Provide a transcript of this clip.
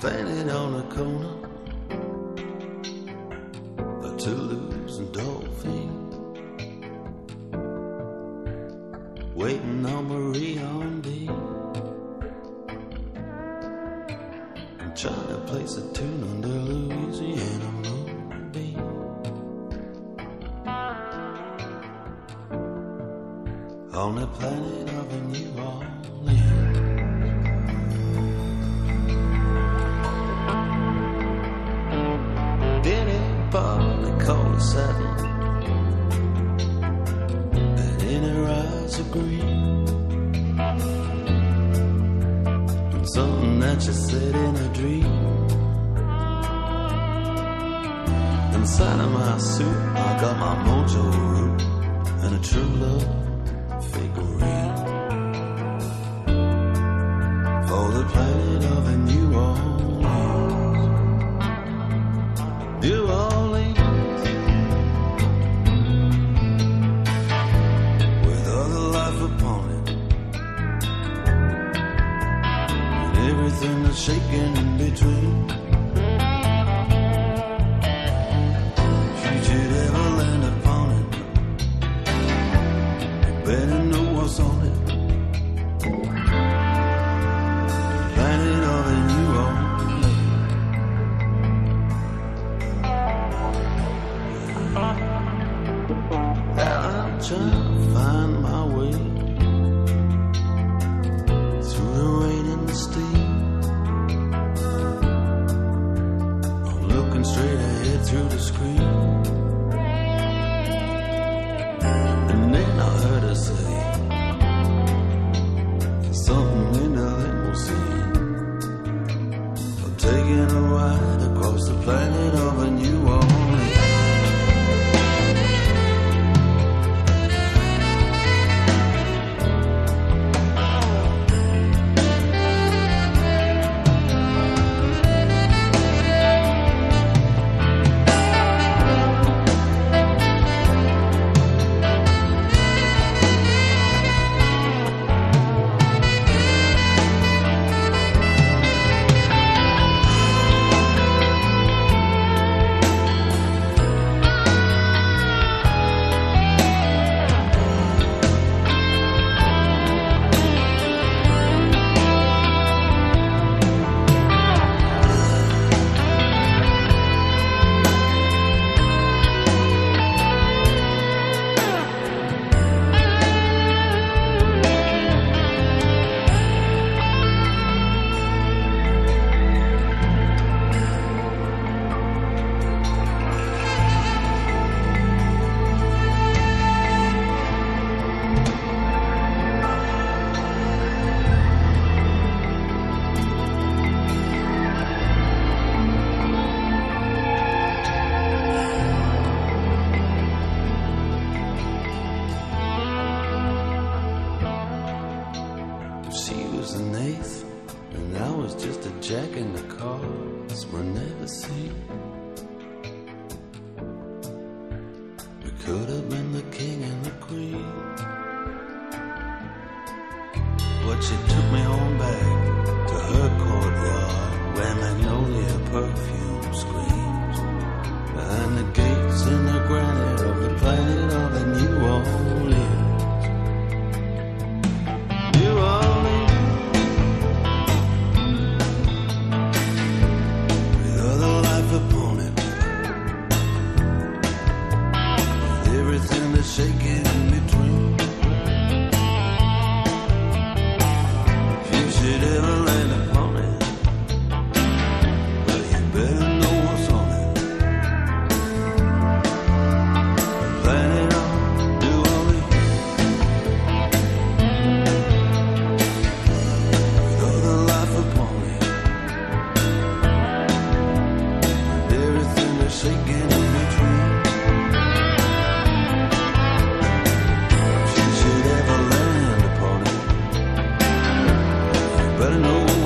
standing on a corner of Toulouse and Dauphine, waiting on Marie Andy. I'm trying to place a tune under Louisiana moonbeam. On the planet of New Orleans. And in her eyes are green. And something that you said in a dream. Inside of my suit, I got my mojo root and a true love shaking in between. Should ever land upon it, you better know what's on it. Planet of a New. I'm cars we'll never see. We could have been the king and the queen. But she took me on back to her courtyard where magnolia perfume You better know